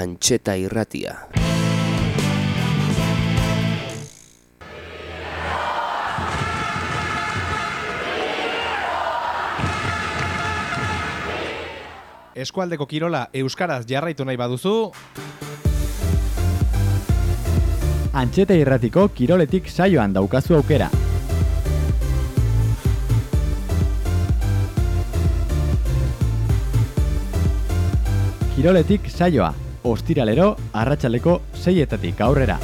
Antxeta irratia. Eskualdeko kirola euskaraz jarraitu nahi baduzu, Antxeta irratiko kiroletik saioan daukazu aukera. Kiroletik saioa, ostiralero, arratsaleko seietatik aurrera.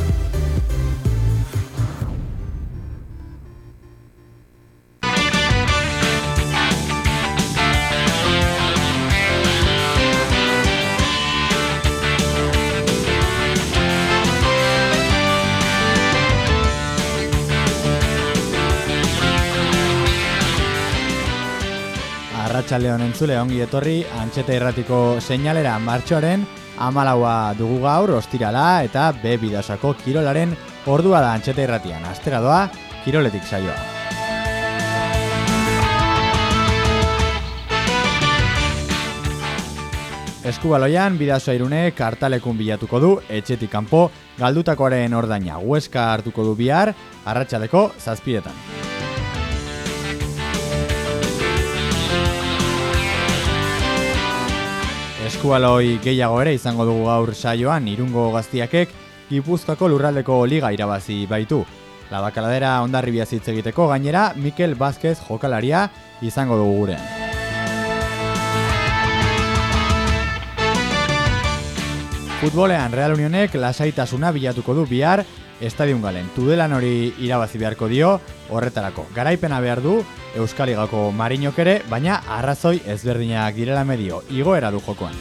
Arratxalde honen zule ongi etorri, antxeta irratiko seinalera martxoaren amalaua dugu gaur, ostirala eta B bidasako kirolaren ordua da antxeta irratian. Astera doa, kiroletik saioa. Eskubaloian, bidazoa irune kartalekun bilatuko du, etxetik kanpo galdutakoaren ordaina. Hueska hartuko du bihar, arratsaleko zazpiretan. Eskubaloi gehiago ere izango dugu gaur saioan irungo gaztiakek Gipuzkoako lurraldeko liga irabazi baitu. La bakaladera ondarribia hitz egiteko gainera Mikel Vázquez jokalaria izango dugu gurean. Futbolean Real Unionek lasaitasuna bilatuko du bihar Estadion Galen. Tudelan hori irabazi beharko dio horretarako. Garaipena behar du Euskaligako Marinok ere, baina arrazoi ezberdinak direla medio igoera du jokoan.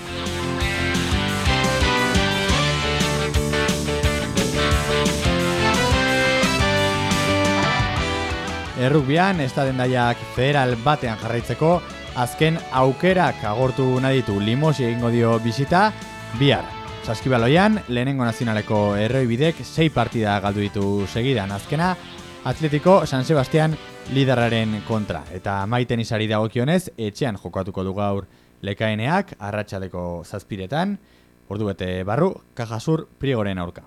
Errukbian, estadendaiak federal batean jarraitzeko, azken aukerak agortu nahi ditu limosi egingo dio bisita, bihar. Saskibaloian, lehenengo nazionaleko erroi bidek sei partida galdu ditu segidan azkena, Atletico San Sebastian liderraren kontra. Eta maiten izari dagokionez, etxean jokatuko du gaur lekaeneak, arratsaleko zazpiretan, ordu bete barru, kajasur priegoren aurka.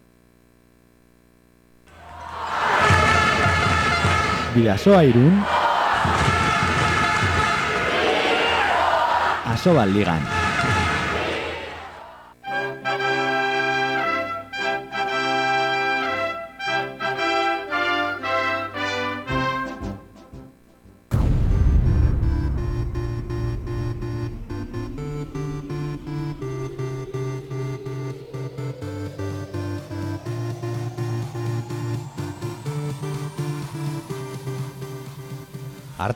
Bidasoa irun, Asobal ligan.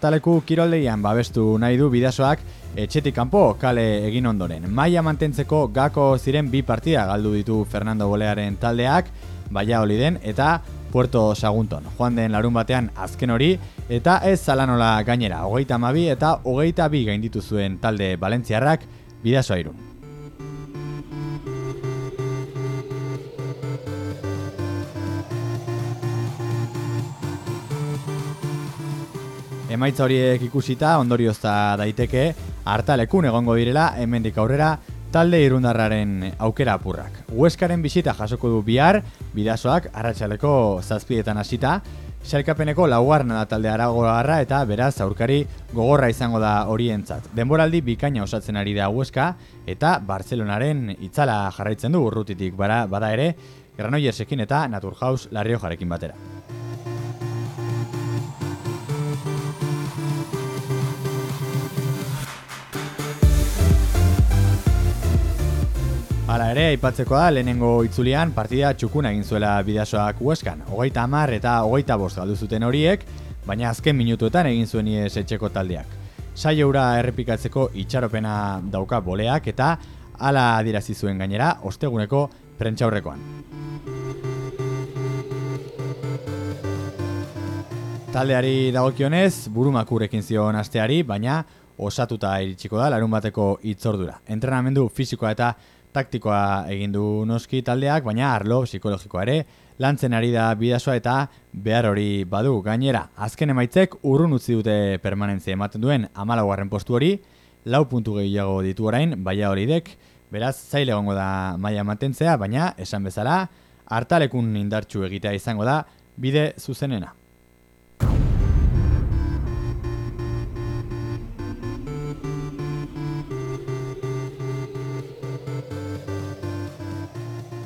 Hartaleku kiroldegian babestu nahi du bidasoak etxetik kanpo kale egin ondoren. Maia mantentzeko gako ziren bi partida galdu ditu Fernando Bolearen taldeak, Baia den eta Puerto Sagunton. Joan den larun batean azken hori eta ez zalanola gainera. Hogeita mabi eta hogeita bi gainditu zuen talde Valentziarrak bidasoa irun. Emaitza horiek ikusita ondoriozta daiteke hartalekun egongo direla hemendik aurrera talde irundarraren aukera apurrak. Hueskaren bisita jasoko du bihar, bidazoak arratsaleko zazpietan hasita, Sailkapeneko laugarna da talde aragoarra eta beraz aurkari gogorra izango da horientzat. Denboraldi bikaina osatzen ari da Hueska eta Barcelonaren itzala jarraitzen du urrutitik bara, bada ere, Granoillersekin eta Naturhaus Larriojarekin batera. Hala ere, aipatzeko da, lehenengo itzulian partida txukuna egin zuela bidasoak hueskan. Hogeita amar eta hogeita bost galdu zuten horiek, baina azken minutuetan egin zuen iez etxeko taldeak. Saioura errepikatzeko itxaropena dauka boleak eta hala adirazi zuen gainera osteguneko prentxaurrekoan. Taldeari dagokionez, burumakurekin zion asteari, baina osatuta iritsiko da larun bateko itzordura. Entrenamendu fisikoa eta taktikoa egin du noski taldeak, baina arlo psikologikoa ere lantzen ari da bidasoa eta behar hori badu gainera. Azken emaitzek urrun utzi dute permanentzia ematen duen amalaugarren postu hori, lau puntu gehiago ditu orain, baia hori dek, Beraz, zaile egongo da maila mantentzea, baina esan bezala, hartalekun indartsu egitea izango da bide zuzenena.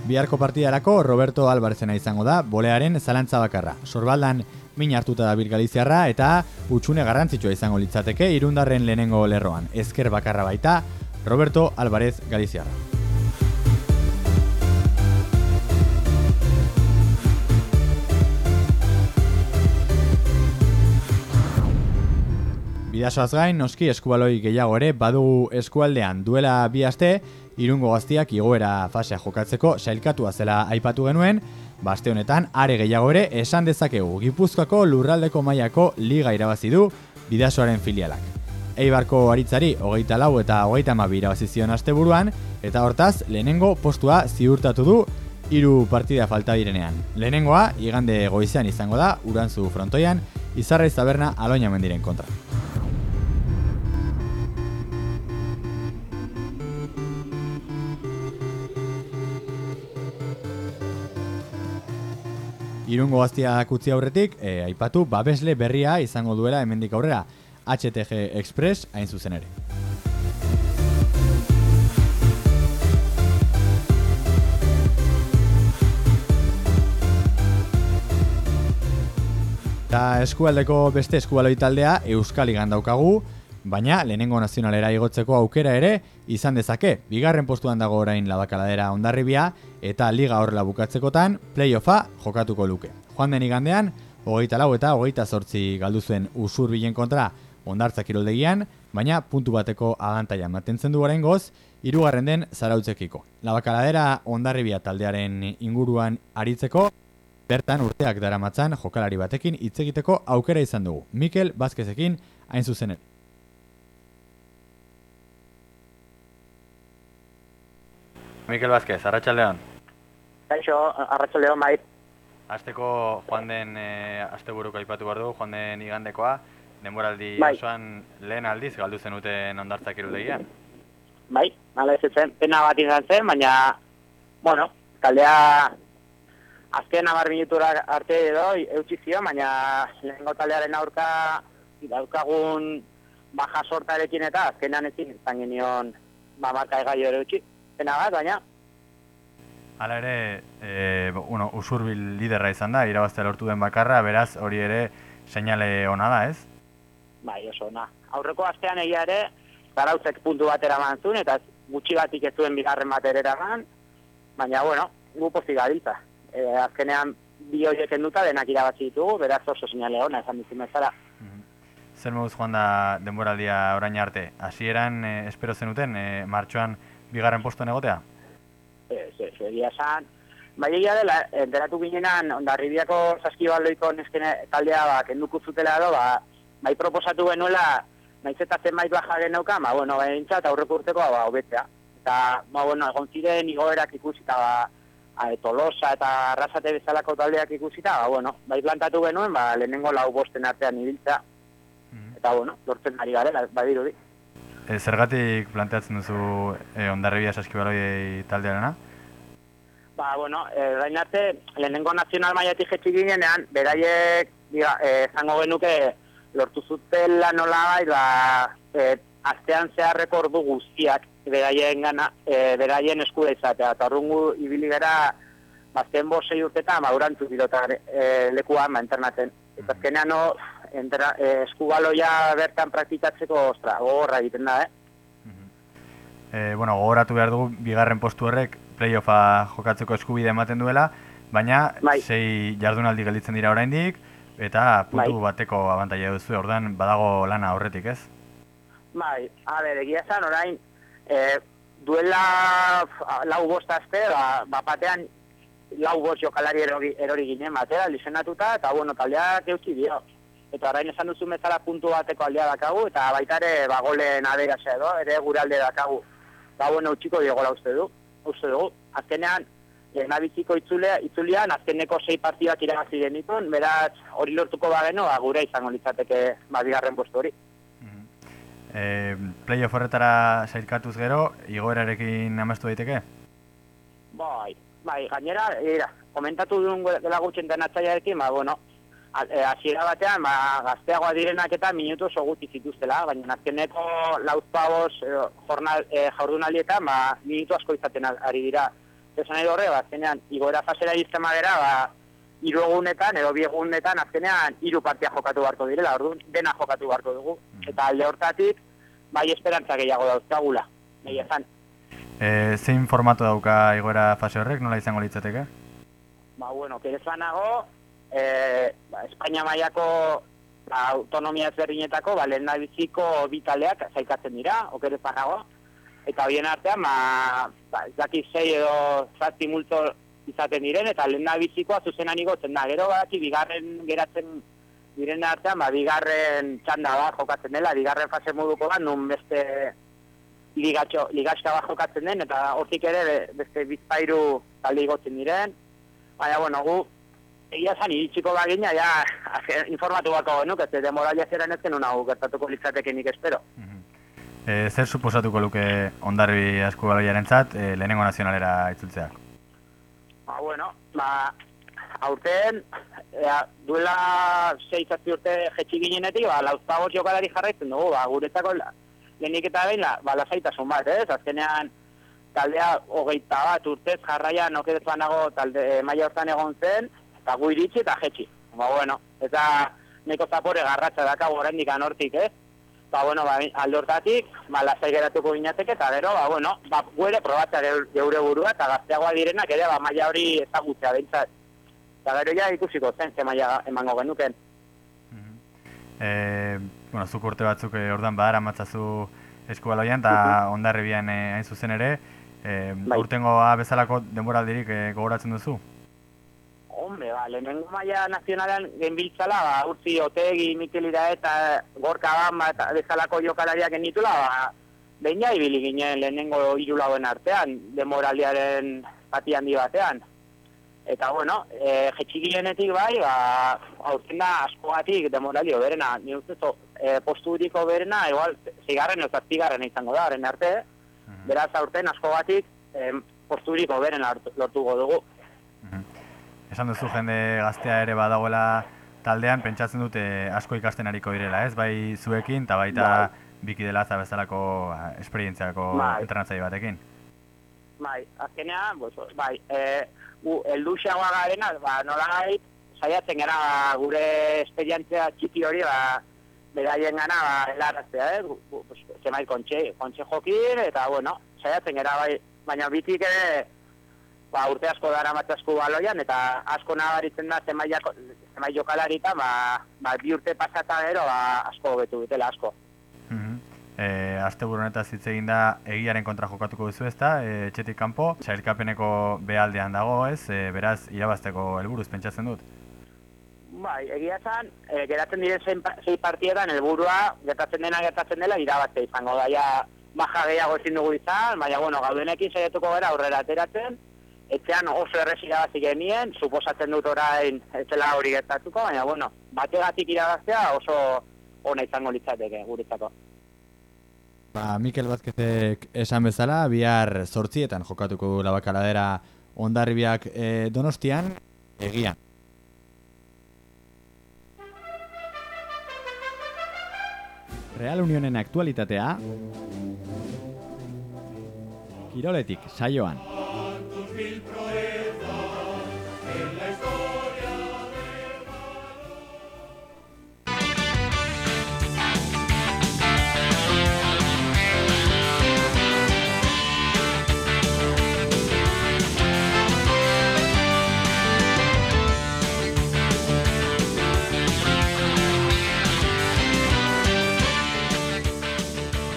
Biharko partidarako Roberto Alvarezena izango da, bolearen zalantza bakarra. Sorbaldan min hartuta da bir Galiziarra eta utxune garrantzitsua izango litzateke irundarren lehenengo lerroan. Ezker bakarra baita, Roberto Alvarez Galiziarra. Bidasoaz gain, noski eskubaloi gehiago ere, badugu eskualdean duela bi aste, irungo gaztiak igoera fasea jokatzeko sailkatua zela aipatu genuen, baste honetan are gehiago ere esan dezakegu Gipuzkoako lurraldeko mailako liga irabazi du bidasoaren filialak. Eibarko aritzari hogeita lau eta hogeita amabi irabazi zion asteburuan eta hortaz lehenengo postua ziurtatu du hiru partida falta direnean. Lehenengoa igande goizean izango da urantzu frontoian izarra izaberna aloina mendiren kontra. Irungo gaztiak utzi aurretik, e, aipatu babesle berria izango duela hemendik aurrera HTG Express hain zuzen ere. Eta eskualdeko beste eskualoi taldea Euskal Igan daukagu, baina lehenengo nazionalera igotzeko aukera ere izan dezake. Bigarren postuan dago orain labakaladera ondarribia eta liga horrela bukatzekotan playoffa jokatuko luke. Joan den igandean, hogeita lau eta hogeita zortzi galdu zuen usur bilen kontra ondartza kiroldegian, baina puntu bateko abantaia mantentzen du garen goz, irugarren den zarautzekiko. Labakaladera ondarribia taldearen inguruan aritzeko, Bertan urteak daramatzan jokalari batekin hitz egiteko aukera izan dugu. Mikel Bazkezekin hain zuzenet. Mikel Bazkez, Arratxaldeon. Kaixo, Arratxaldeon bai. Azteko joan den e, asteburuko aipatu behar du, joan den igandekoa, denboraldi Bai. osoan lehen aldiz galdu zenuten ondartzak irudegian. Bai, nala ez zen, pena bat izan zen, baina, bueno, taldea azken amar minutura arte edo eutxi zion, baina lehengo taldearen aurka daukagun baja sortarekin eta azkenan ezin izan genion ba, marka egaio ere eutxi. Pena bat, baina, Hala ere, e, bueno, usurbil liderra izan da, irabaztea lortu den bakarra, beraz hori ere seinale ona da, ez? bai, oso, na. Aurreko astean egia ere, zarautzek puntu bat eraman zuen, eta gutxi batik ez zuen bigarren bat ere eraman, baina, bueno, gu pozik gabiltza. E, azkenean, bi horiek enduta denak irabazi ditugu, beraz oso sinale ona, esan dizun bezala. Zer moduz joan da denboraldia orain arte? Hasieran e, espero zenuten, e, martxoan bigarren postuan egotea? Ez, ez, egia esan. Bai egia dela, enteratu ginenan, ondarribiako saskibaldoiko neskene taldea, ba, kenduko zutela edo, ba, bai proposatu genuela, naiz eta zenbait baja geneuka, ba, bueno, behintzat aurreko urteko, ba, hobetzea. Eta, ba, bueno, egon ziren igoerak ikusita, ba, a, Tolosa eta Arrasate bezalako taldeak ikusita, ba, bueno, bai plantatu genuen, ba, lehenengo lau bosten artean ibiltzea. Eta, bueno, lortzen ari garela, badirudi. E, zergatik planteatzen duzu e, ondarribia saskibaloi taldearena? Ba, bueno, eh, orain arte, lehenengo nazional maiatik jetxik ginenean, beraiek, diga, eh, zango genuke, lortu zutela nola bai, ba, eh, astean zeharreko ordu guztiak beraien gana, eh, beraien eskuda izatea. Eta horrengu ibili gara, bazten bosei urtetan, ba, urantzu pilota eh, lekuan, ba, internaten. Eta azkenean, no, entra, eh, eskubaloia bertan praktikatzeko, ostra, gogorra egiten da, eh? E, bueno, gogoratu behar dugu, bigarren postu horrek playoffa jokatzeko eskubide ematen duela, baina Bai. sei jardunaldi gelditzen dira oraindik eta puntu Bai. bateko abantaila duzu, orduan badago lana horretik, ez? Bai, a ber, egia esan orain, e, duela lau bost aste, ba, bapatean lau bost jokalari erori, erori ginen batera, lizenatuta, eta bueno, taldeak eutzi dio. Eta orain esan duzu bezala puntu bateko aldea dakagu, eta baita ere, ba, golen aberazea edo, ere gure alde dakagu. Ba, bueno, utxiko diegola uste du, uste dugu. Azkenean, lehenabiziko itzulea, itzulian, azkeneko sei partidak irabazi genituen, beraz, hori lortuko bageno, ba, gure izango litzateke, ba, bigarren postu hori. E, playoff horretara sailkatuz gero, igoerarekin amestu daiteke? Bai, bai, gainera, era, komentatu duen dela gutxen denatzaiarekin, ba, bueno, hasiera batean, ba, gazteagoa direnak eta minutu oso guti zituztela, baina azkeneko lauzpabos e, jornal, e, jaurdunaldietan, ba, minutu asko izaten ari dira. Esan edo horre, ba, azkenean, igoera fasera izten madera, ba, iru egunetan, edo bi egunetan, azkenean, hiru partia jokatu beharko direla, orduan, dena jokatu beharko dugu. Mm. Eta alde hortatik, bai esperantza gehiago dauzkagula, nahi esan. E, zein formatu dauka igoera fase horrek, nola izango litzateke? Ba, bueno, kerezanago, e, ba, Espainia mailako ba, autonomia ezberdinetako ba, lehen biziko bitaleak zaikatzen dira, okere zanago. Eta bien artean, ba, ba, ez daki zei edo zazti multo izaten diren, eta lehen bizikoa zuzenan igotzen da. Gero bat, bigarren geratzen diren artean, ba, bigarren txanda bat jokatzen dela, bigarren fase moduko bat, nun beste ligatxo, ligatxka bat jokatzen den, eta hortik ere beste bizpairu talde igotzen diren. Baina, bueno, gu, egia zan iritsiko bagina, ja, informatu bako genuk, ez demoralia zeren ez genuen hau gertatuko litzateke nik espero. E, zer suposatuko luke ondarbi asko baloiaren zat, e, lehenengo nazionalera itzultzeak? Ba, bueno, ba, aurten, ea, duela seizazti urte jetxik ginenetik, ba, lauzpagoz jokalari jarraitzen dugu, ba, guretzako lehenik eta behin, la, ba, lasaitasun bat, ez? Azkenean, taldea hogeita bat urtez jarraian okedetuan nago talde maia hortan egon zen, eta gu iritsi eta jetxi. Ba, bueno, eta neko zapore garratza daka oraindik anortik, eh? Ba, bueno, ba, alde hortatik, ba, lasai geratuko ginateke, eta gero, ba, bueno, ba, guere probatzea geure burua, eta gazteagoa direnak ere, ba, maia hori ezagutzea behintzat. Eta gero ja ikusiko zen, ze maia emango genuken. E, bueno, zuk urte batzuk e, ordan badara matzazu eskubaloian, eta ondarribian e, hain zuzen ere, e, bai. urtengo bezalako denboraldirik e, gogoratzen duzu? Hombre, ba, lehenengo maia nazionalan genbiltzala, ba, urtzi otegi, Mikelira eta gorka ban, ba, bezalako jokalariak genitula, ba, behin ja ibili ginen lehenengo irulauen artean, demoraliaren pati handi batean. Eta, bueno, e, jetxigilenetik bai, ba, aurten da askoatik demoralio berena, ni uste zo, e, posturiko berena, igual, zigarren ez zigarren izango da, arte, beraz aurten askoatik e, posturiko beren lortuko dugu. Esan duzu jende gaztea ere badagoela taldean, pentsatzen dute asko ikasten ariko direla, ez? Bai zuekin, eta baita bai. biki dela bezalako ba, esperientziako bai. batekin. Bai, azkenean, bai, e, u, eldu xagoa garena, ba, nola gai, saiatzen gara gure esperientzia txiki hori, ba, beraien gana, ba, helaraztea, eh? Zemai kontxe, kontxe jokin, eta, bueno, saiatzen gara, bai, baina bitik ere, ba, urte asko dara matzasku baloian, eta asko nabaritzen da zemai, zemai jokalari eta ba, ba, bi urte pasata gero ba, asko betu dutela asko. Mm -hmm. e, Azte buronetaz hitz egin da egiaren kontra jokatuko duzu ez da, e, etxetik kanpo, sailkapeneko behaldean dago ez, e, beraz irabazteko helburuz pentsatzen dut? Bai, egia zan, e, geratzen diren zei partietan helburua gertatzen dena gertatzen dela irabazte izango da, ja, baja gehiago ezin dugu izan, baina, bueno, gaudenekin saiatuko gara aurrera ateratzen, etxean oso erresi irabazi genien, suposatzen dut orain etxela hori gertatuko, baina, bueno, bategatik irabaztea oso ona izango litzateke guretzako. Ba, Mikel Bazkezek esan bezala, bihar sortzietan jokatuko du labakaladera ondarribiak e, donostian, egian. Real Unionen aktualitatea Kiroletik, saioan. vil proe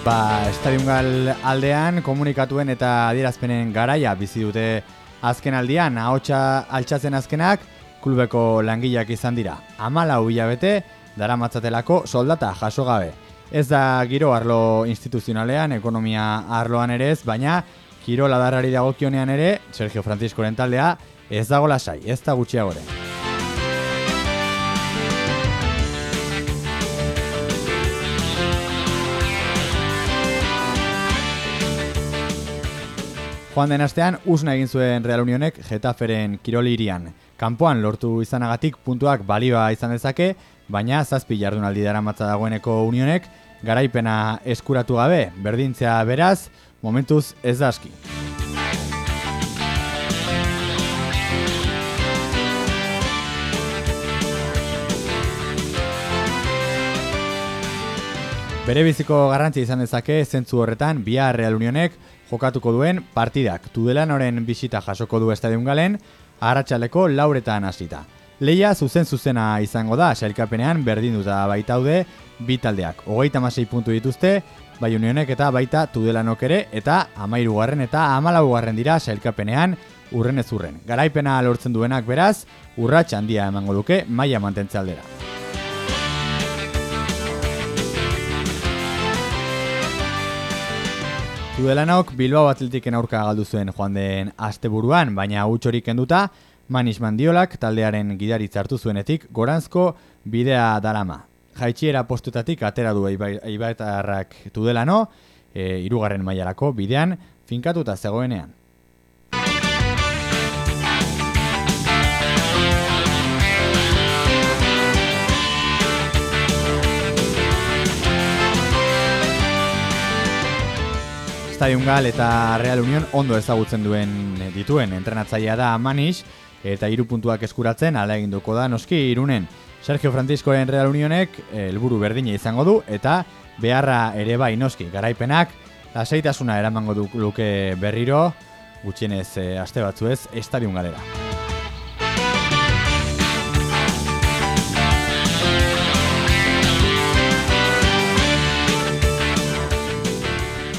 Ba, estadiungal aldean komunikatuen eta adierazpenen garaia bizi dute Azken aldian, ahotsa altxatzen azkenak, klubeko langileak izan dira. Amala hubila bete, dara matzatelako soldata jaso gabe. Ez da giro arlo instituzionalean, ekonomia arloan ere ez, baina giro ladarrari dagokionean ere, Sergio Francisco taldea, ez dago lasai, ez da gutxiagore. Joan den astean, usna egin zuen Real Unionek Getaferen kiroli irian. Kanpoan lortu izanagatik puntuak balioa izan dezake, baina zazpi jardunaldi dara matza dagoeneko Unionek, garaipena eskuratu gabe, berdintzea beraz, momentuz ez da aski. Bere biziko garrantzi izan dezake zentzu horretan bihar Real Unionek jokatuko duen partidak. Tudelanoren bisita jasoko du estadion galen, arratsaleko lauretan hasita. Leia zuzen zuzena izango da, sailkapenean berdin duta baitaude bi taldeak. Hogeita masei puntu dituzte, bai unionek eta baita tudelanok ere, eta amairugarren eta amalaugarren dira sailkapenean urren ez urren. Garaipena lortzen duenak beraz, urrats handia emango duke maila mantentze aldera. Tudelanok Bilbao Atletiken aurka galdu zuen joan den asteburuan, baina hutsorik kenduta, Manis Mandiolak taldearen gidaritz hartu zuenetik goranzko bidea darama. Jaitxiera postutatik atera du Eibaetarrak Tudelano, e, irugarren mailarako bidean finkatuta zegoenean. Stadium Gal eta Real Union ondo ezagutzen duen dituen entrenatzailea da Manis eta hiru puntuak eskuratzen ala eginduko da noski irunen. Sergio Franciscoen Real Unionek helburu berdina izango du eta beharra ere bai noski garaipenak lasaitasuna eramango du luke berriro gutxienez e, aste batzuez Stadium Galera.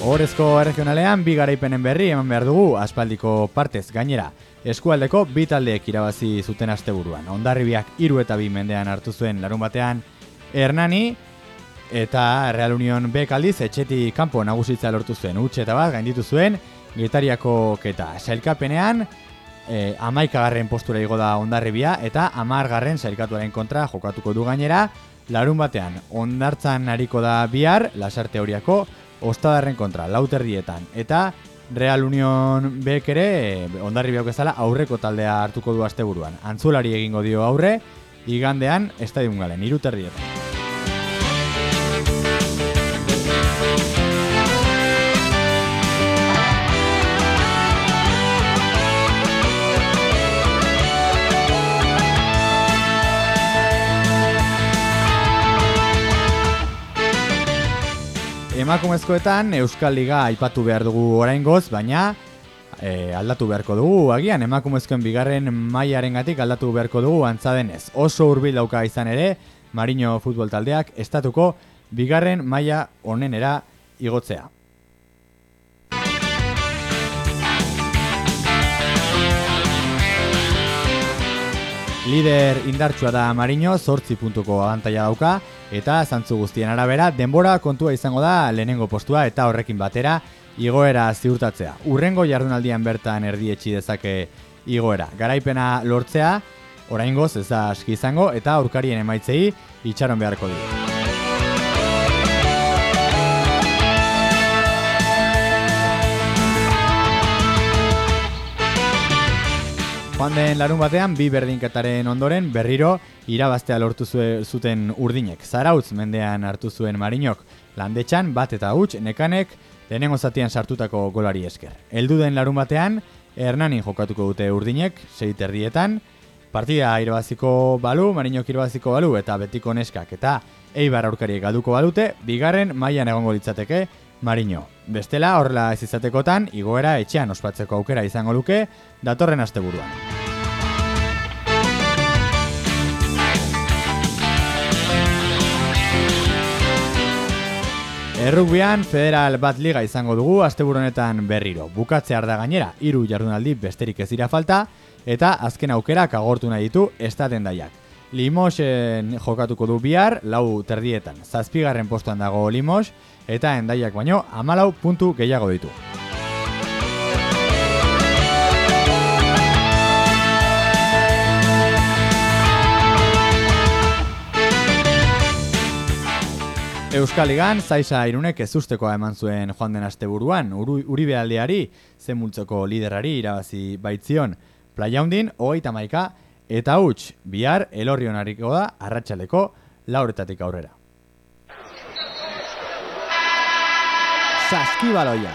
Horezko regionalean bi garaipenen berri eman behar dugu aspaldiko partez gainera. Eskualdeko bi taldeek irabazi zuten asteburuan. Ondarribiak hiru eta bi mendean hartu zuen larun batean Hernani eta Real Union B kaldiz etxeti kanpo nagusitza lortu zuen. Utxe eta bat gainditu zuen Getariako keta. Sailkapenean e, amaikagarren postura igo da Ondarribia eta amargarren sailkatuaren kontra jokatuko du gainera. Larun batean, ondartzan hariko da bihar, lasarte horiako, Ostadarren kontra, lauterdietan. Eta Real Union Bek ere, ondarri behok ezala, aurreko taldea hartuko du asteburuan. Antzulari egingo dio aurre, igandean, estadium galen, iruterdietan. Emakumezkoetan Euskal Liga aipatu behar dugu oraingoz, baina e, aldatu beharko dugu. Agian emakumezkoen bigarren mailaren gatik aldatu beharko dugu antzadenez. Oso hurbil dauka izan ere, Marino futbol taldeak estatuko bigarren maila onenera igotzea. Lider indartsua da Marino, zortzi puntuko abantaia dauka, eta zantzu guztien arabera, denbora kontua izango da lehenengo postua eta horrekin batera igoera ziurtatzea. Urrengo jardunaldian bertan erdietxi dezake igoera. Garaipena lortzea, oraingoz ez da aski izango eta aurkarien emaitzei itxaron beharko dira. Joan den larun batean, bi berdinketaren ondoren berriro irabaztea lortu zuten urdinek. Zarautz mendean hartu zuen marinok, landetxan bat eta huts nekanek lehenengo zatian sartutako golari esker. Eldu den larun batean, Hernanin jokatuko dute urdinek, seit erdietan, partida irabaziko balu, marinok irabaziko balu eta betiko neskak eta eibar aurkariek galduko balute, bigarren mailan egongo litzateke Marino. Bestela, horrela ez izatekotan, igoera etxean ospatzeko aukera izango luke, datorren asteburuan. Errukbian federal bat liga izango dugu asteburonetan berriro. Bukatze da gainera, hiru jardunaldi besterik ez dira falta, eta azken aukerak agortu nahi ditu estaten daiak. Limosen jokatuko du bihar, lau terdietan. Zazpigarren postuan dago Limos, eta endaiak baino amalau puntu gehiago ditu. Euskaligan, Zaiza Irunek ez ustekoa eman zuen joan den asteburuan, Uru, Uribe aldeari, zenmultzoko liderari irabazi baitzion, Playa Hundin, hogeita maika, eta huts, bihar, elorrion hariko da, arratsaleko lauretatik aurrera. Saskibaloia.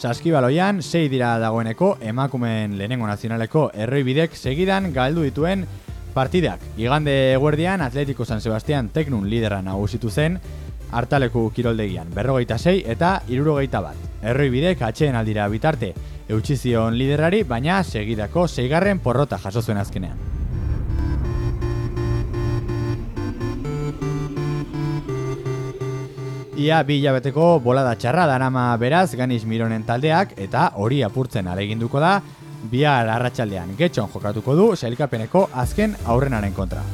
Saskibaloian, sei dira dagoeneko emakumeen lehenengo nazionaleko erroibidek segidan galdu dituen partidak. Igande eguerdian Atletico San Sebastian Teknun lidera nagusitu zen, hartaleku kiroldegian, berrogeita sei eta irurogeita bat. Erroibidek atxeen aldira bitarte, eutxizion liderari, baina segidako seigarren porrota jaso zuen azkenean. Ia bi hilabeteko bolada txarra darama beraz ganiz mironen taldeak eta hori apurtzen aleginduko da bihar arratsaldean getxon jokatuko du sailkapeneko azken aurrenaren kontra.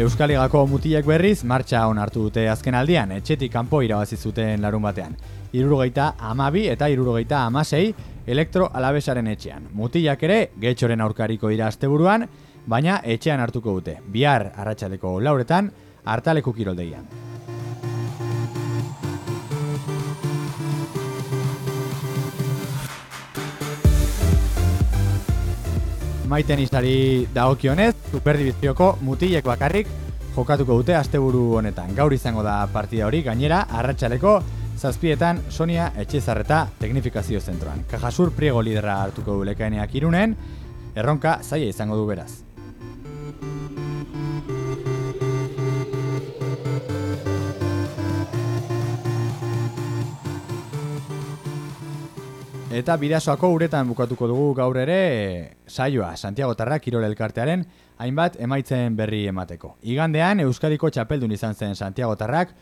Euskaligako mutilek berriz martxa on hartu dute azken aldian, etxetik kanpo irabazi zuten larun batean. Irurogeita amabi eta irurogeita amasei elektro alabesaren etxean. Mutilak ere, getxoren aurkariko dira asteburuan, baina etxean hartuko dute. Bihar arratsaleko lauretan hartaleku kiroldegian. Maiten izari dagokionez, superdibizioko mutilek bakarrik jokatuko dute asteburu honetan. Gaur izango da partida hori, gainera, arratsaleko zazpietan Sonia Etxezarreta Teknifikazio Zentroan. Kajasur priego lidera hartuko du lekaeneak irunen, erronka zaila izango du beraz. Eta bidasoako uretan bukatuko dugu gaur ere saioa Santiago Tarra Kirol Elkartearen hainbat emaitzen berri emateko. Igandean Euskadiko txapeldun izan zen Santiago Tarrak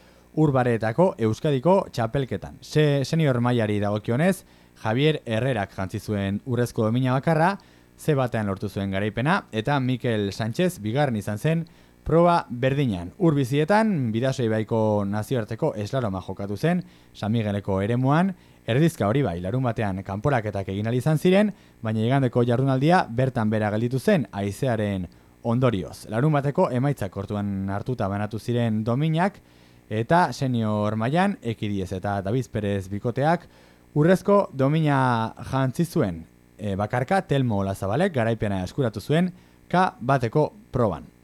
urbareetako Euskadiko txapelketan. Se senior mailari dagokionez, Javier Herrerak jantzi zuen urrezko domina bakarra, ze batean lortu zuen garaipena, eta Mikel Sánchez bigarren izan zen proba berdinan. Urbizietan, bidasoi baiko nazioarteko eslaroma jokatu zen, San Migueleko eremuan, Erdizka hori bai, larun batean kanporaketak egin izan ziren, baina igandeko jardunaldia bertan bera gelditu zen aizearen ondorioz. Larun bateko emaitzak kortuan hartuta banatu ziren dominak, eta senior mailan ekidiez eta David Perez bikoteak urrezko domina jantzi zuen. E, bakarka Telmo Lazabalek garaipena eskuratu zuen K bateko proban.